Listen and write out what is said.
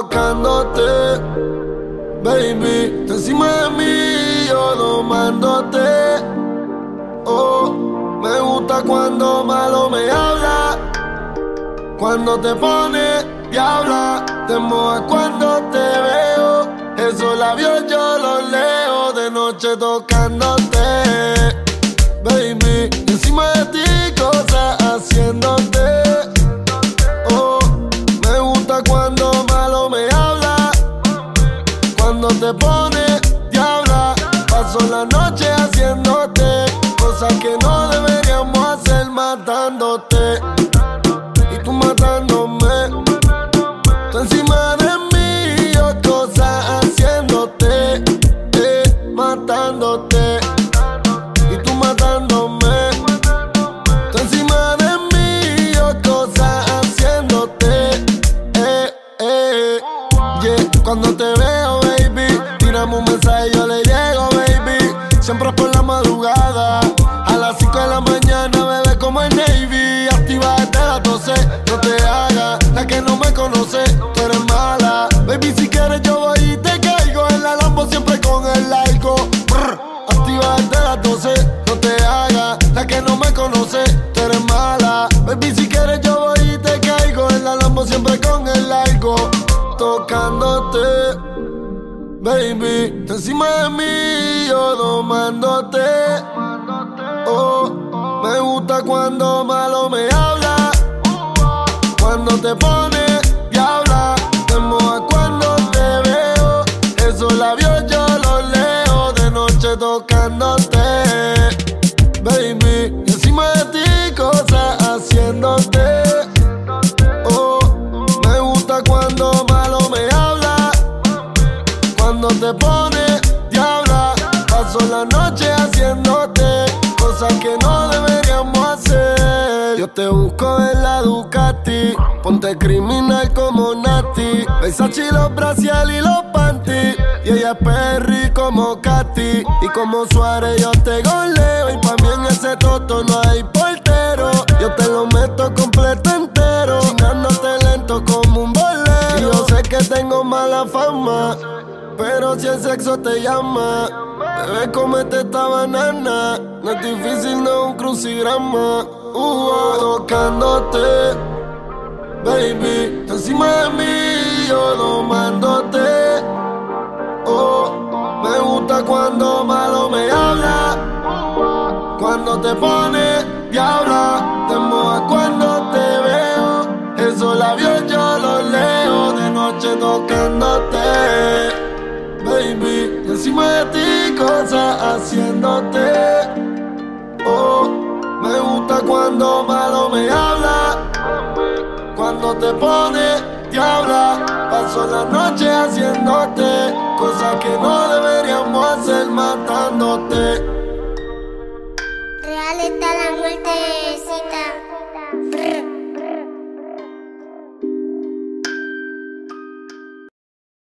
tocándote. Baby, encima de mí, yo domándote. Oh, me gusta cuando malo me habla. Cuando te pone diabla, te moja cuando te veo. Esos labios yo los leo de noche tocándote. Baby, encima de ti, cosas haciéndote. Oh, me gusta cuando te pone diabla, paso la noche haciéndote. Cosas que no deberíamos hacer matándote. Un mensaje y yo le llego, baby. Siempre por la madrugada. A las 5 de la mañana, bebé, como el Navy. Activa desde las 12, no te hagas. La que no me conoce, tú eres mala. Baby, si quieres, yo voy y te caigo. En la Lambo siempre con el. Brr. Activa desde las 12, no te hagas. La que no me conoce, tú eres mala. Baby, si quieres, yo voy y te caigo. En la Lambo siempre con el largo. Tocándote. Baby, encima de mí, yo domándote. Oh, me gusta cuando malo me habla. Cuando te pone diabla, te moja cuando te veo. Esos labios yo los leo de noche tocándote. Baby, y encima de ti, cosas haciéndote. Paso la noche haciéndote cosas que no deberíamos hacer. Yo te busco en la Ducati, ponte criminal como Nati. Versace los bracial y los panty. Y ella es Perry como Katy. Y como Suárez yo te goleo. Y pa' mí en ese toto no hay portero. Yo te lo meto completo entero. Chingándote lento como un bolero. Y yo sé que tengo mala fama. Pero si el sexo te llama, bebé, comete esta banana. No es difícil, no es un crucigrama. Uh, tocándote, baby, tú encima de mí, yo domándote. Oh, me gusta cuando malo me habla. Cuando te pone diabla, te moja cuando te veo. Esos labios yo los leo de noche tocándote. Baby, encima de ti cosas haciéndote. Oh, me gusta cuando malo me habla. Cuando te pone diabla, paso la noche haciéndote cosas que no deberíamos hacer matándote.